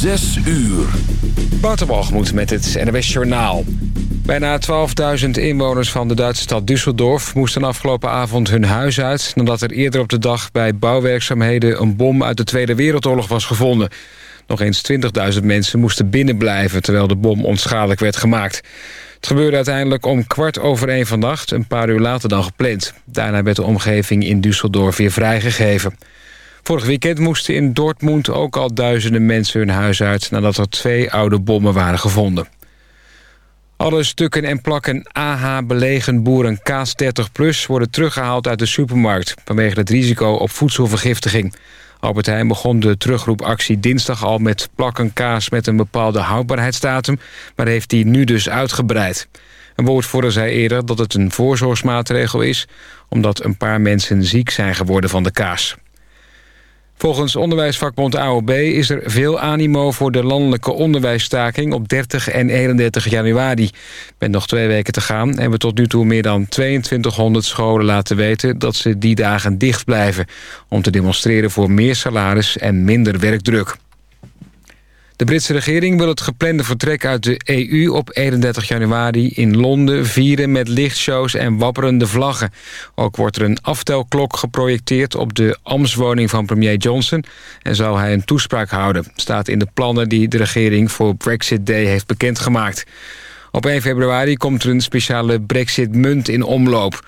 Zes uur. Waterbalgemoed met het NWS Journaal. Bijna 12.000 inwoners van de Duitse stad Düsseldorf... moesten afgelopen avond hun huis uit... nadat er eerder op de dag bij bouwwerkzaamheden... een bom uit de Tweede Wereldoorlog was gevonden. Nog eens 20.000 mensen moesten binnenblijven... terwijl de bom onschadelijk werd gemaakt. Het gebeurde uiteindelijk om kwart over één vannacht... een paar uur later dan gepland. Daarna werd de omgeving in Düsseldorf weer vrijgegeven. Vorig weekend moesten in Dortmund ook al duizenden mensen hun huis uit... nadat er twee oude bommen waren gevonden. Alle stukken en plakken AH belegen boeren Kaas 30 Plus... worden teruggehaald uit de supermarkt... vanwege het risico op voedselvergiftiging. Albert Heijn begon de terugroepactie dinsdag al met plakken kaas... met een bepaalde houdbaarheidsdatum... maar heeft die nu dus uitgebreid. Een woordvoerder zei eerder dat het een voorzorgsmaatregel is... omdat een paar mensen ziek zijn geworden van de kaas. Volgens onderwijsvakbond AOB is er veel animo voor de landelijke onderwijsstaking op 30 en 31 januari. Met nog twee weken te gaan hebben we tot nu toe meer dan 2200 scholen laten weten dat ze die dagen dicht blijven. Om te demonstreren voor meer salaris en minder werkdruk. De Britse regering wil het geplande vertrek uit de EU op 31 januari in Londen vieren met lichtshows en wapperende vlaggen. Ook wordt er een aftelklok geprojecteerd op de ambtswoning van premier Johnson en zal hij een toespraak houden. Staat in de plannen die de regering voor Brexit Day heeft bekendgemaakt. Op 1 februari komt er een speciale Brexit-munt in omloop.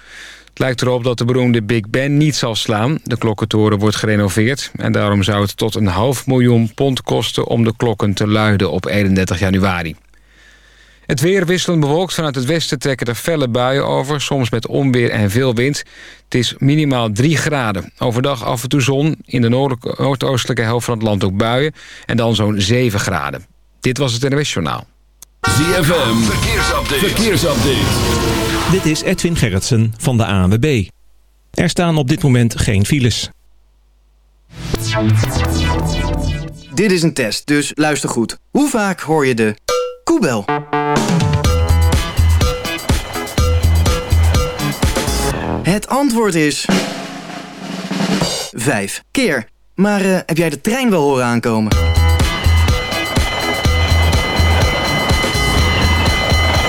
Het lijkt erop dat de beroemde Big Ben niet zal slaan. De klokkentoren wordt gerenoveerd... en daarom zou het tot een half miljoen pond kosten... om de klokken te luiden op 31 januari. Het weer wisselend bewolkt. Vanuit het westen trekken er felle buien over... soms met onweer en veel wind. Het is minimaal 3 graden. Overdag af en toe zon. In de noordoostelijke helft van het land ook buien. En dan zo'n 7 graden. Dit was het NWS Journaal. ZFM, verkeersupdate. verkeersupdate. Dit is Edwin Gerritsen van de ANWB. Er staan op dit moment geen files. Dit is een test, dus luister goed. Hoe vaak hoor je de koebel? Het antwoord is... Vijf keer. Maar uh, heb jij de trein wel horen aankomen?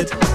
it.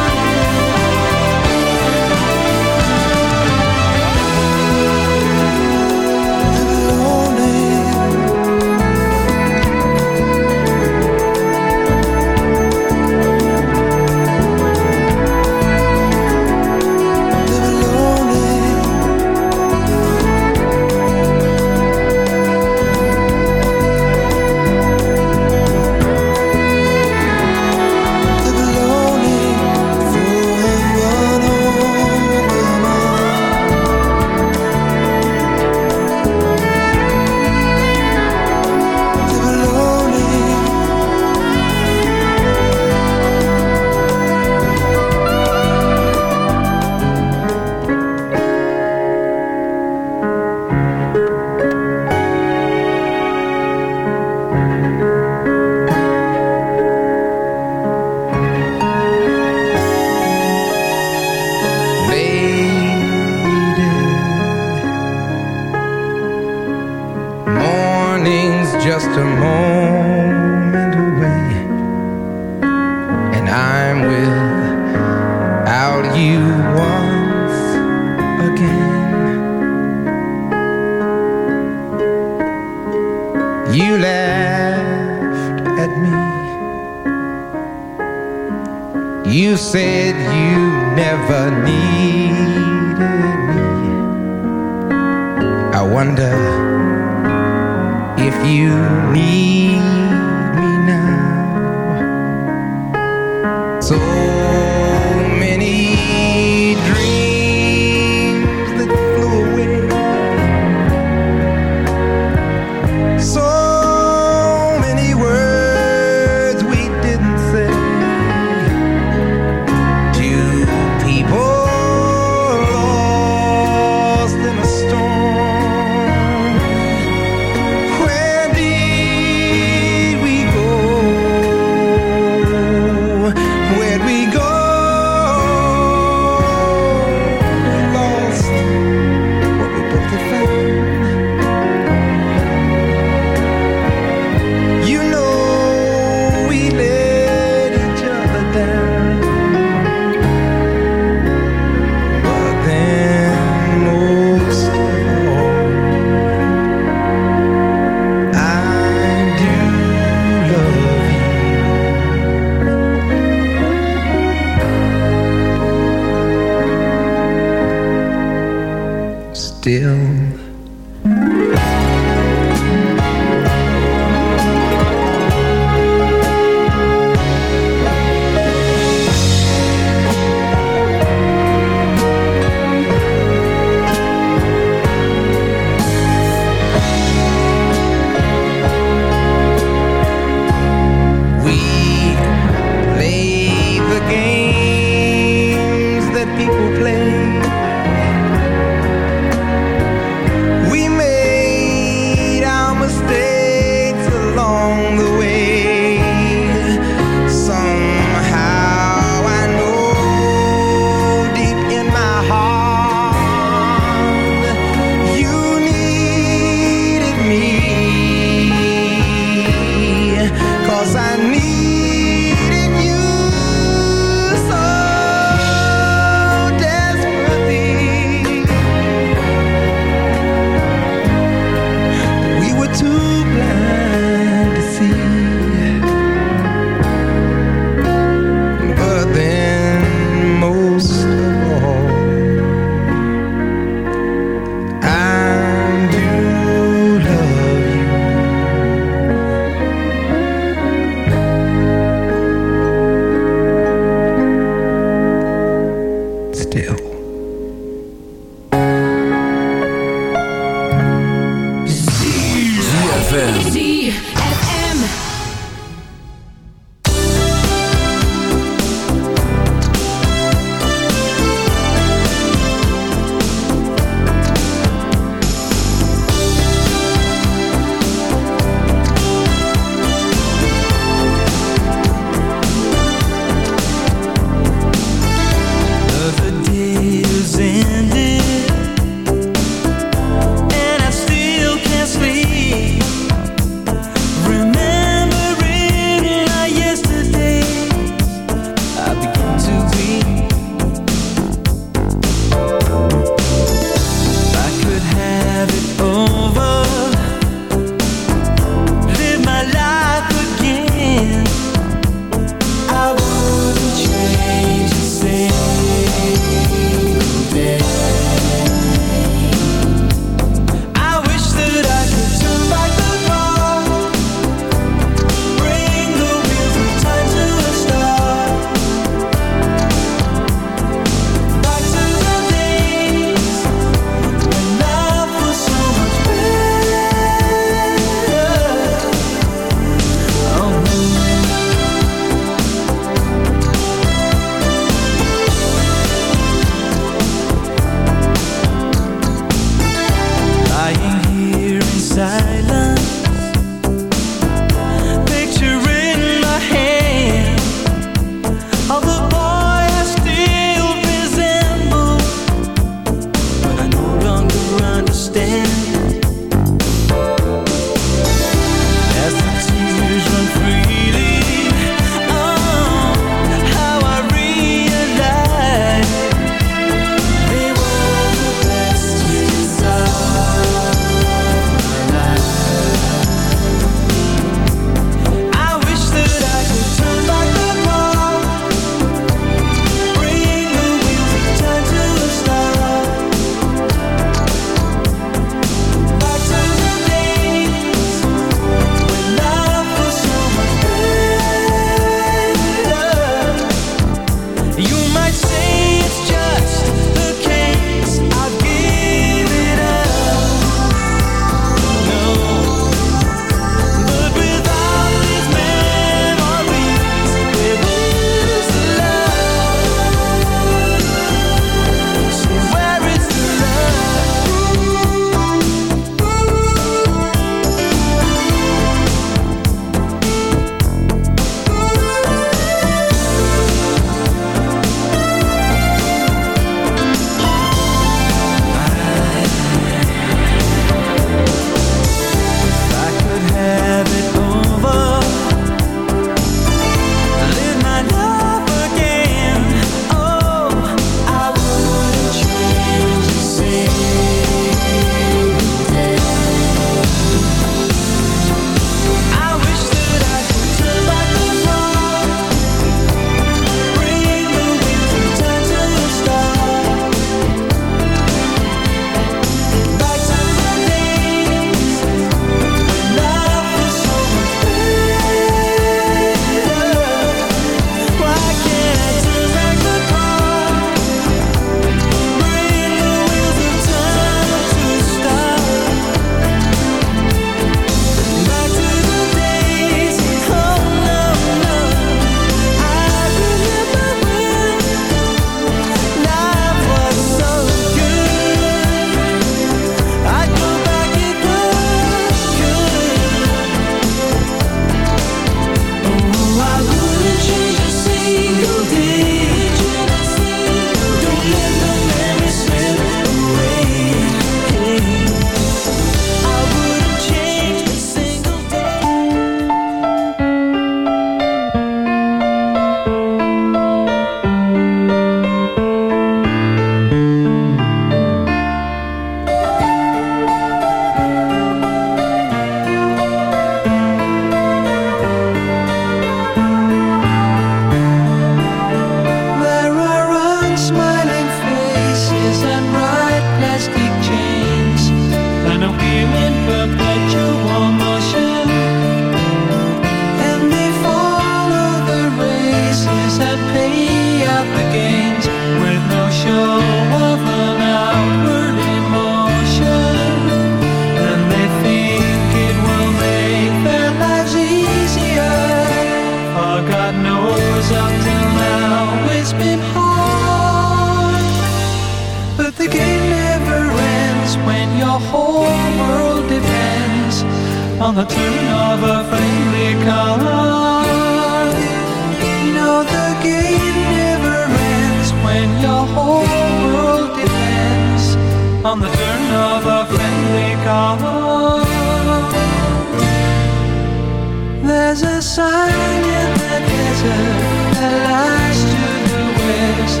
west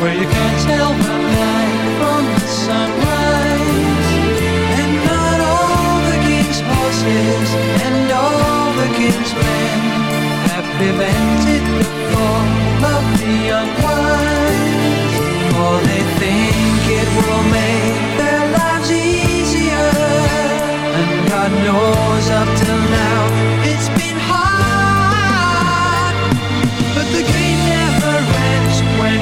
Where you can't tell the night from the sunrise. And not all the king's horses And all the king's men Have prevented the fall of the unwise For they think it will make their lives easier. And God knows up till now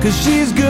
Cause she's good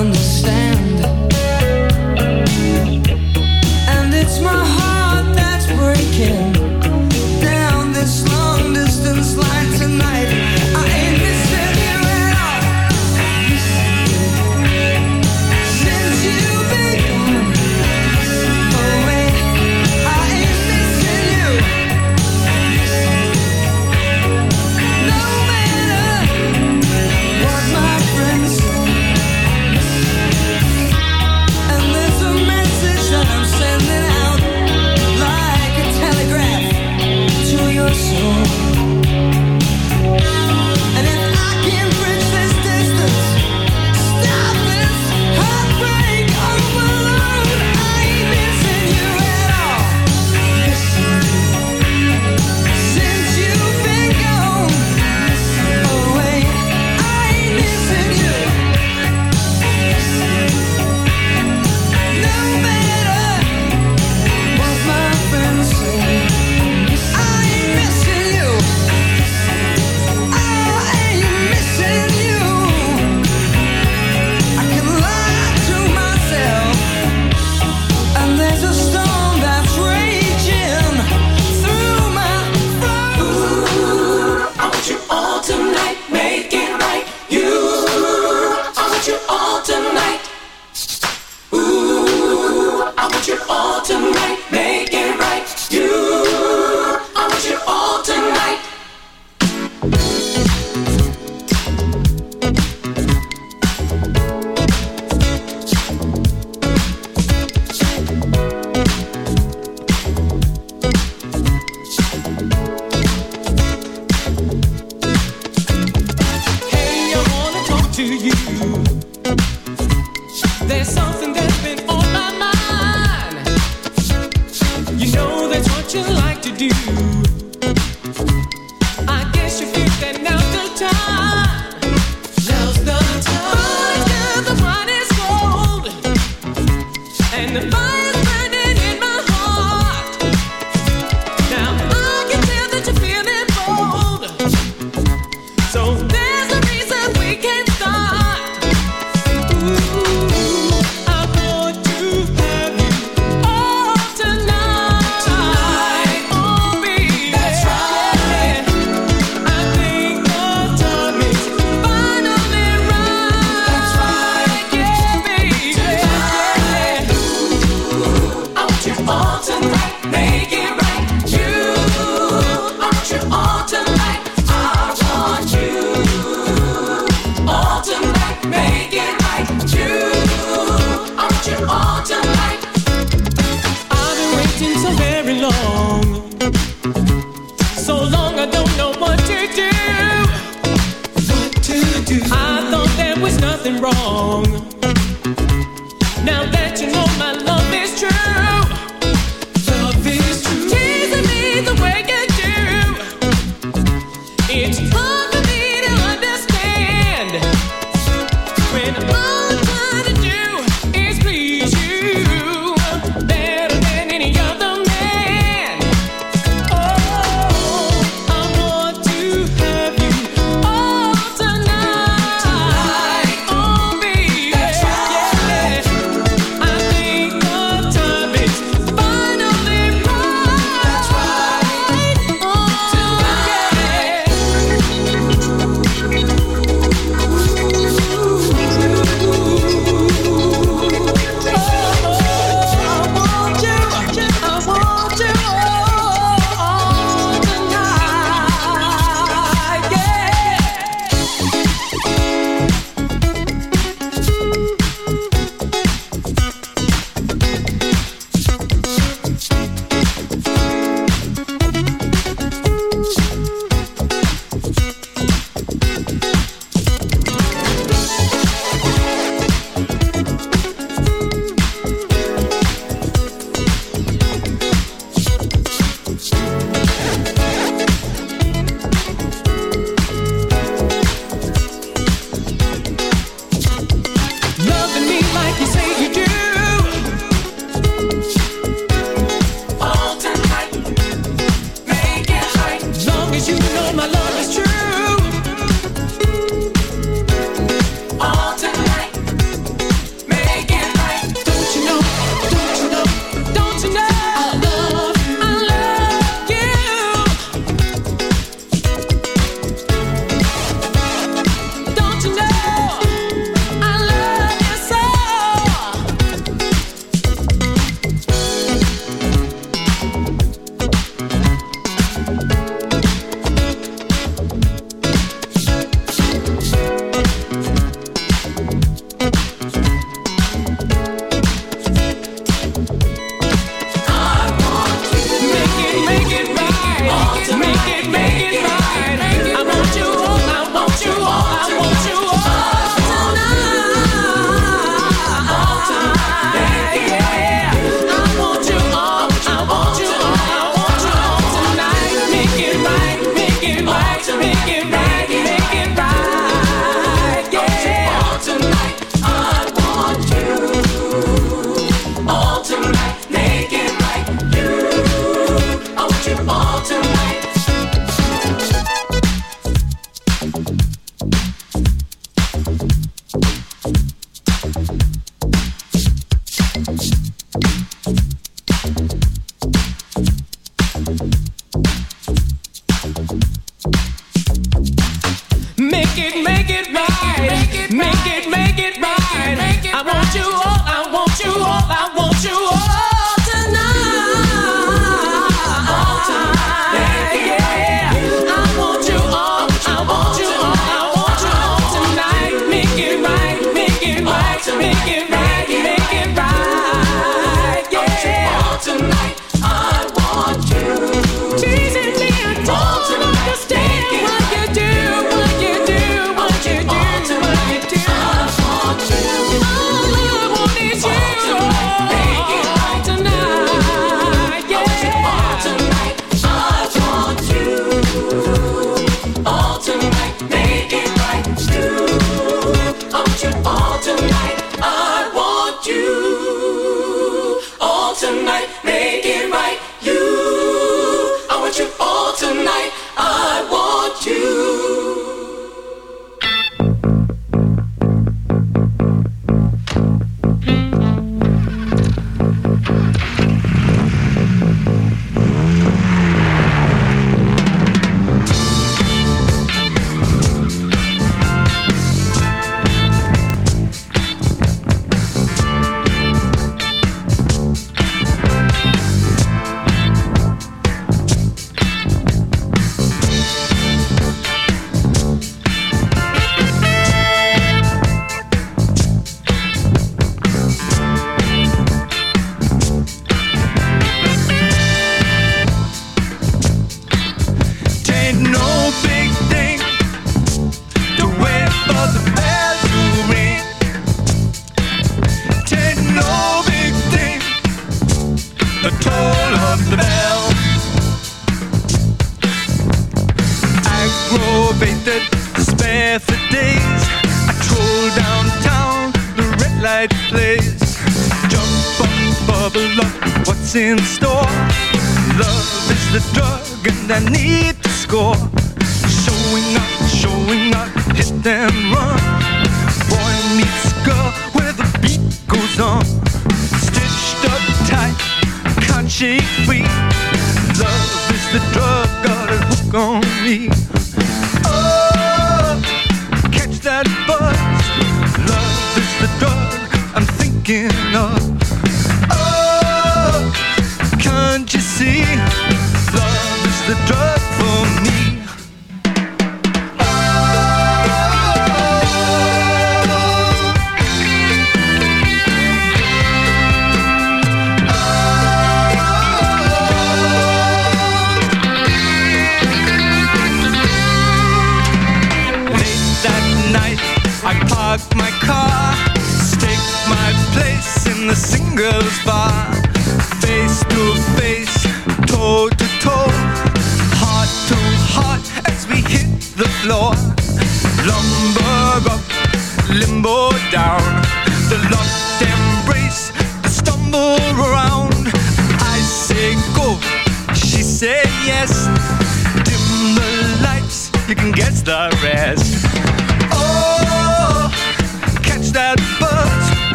understand.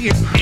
Me.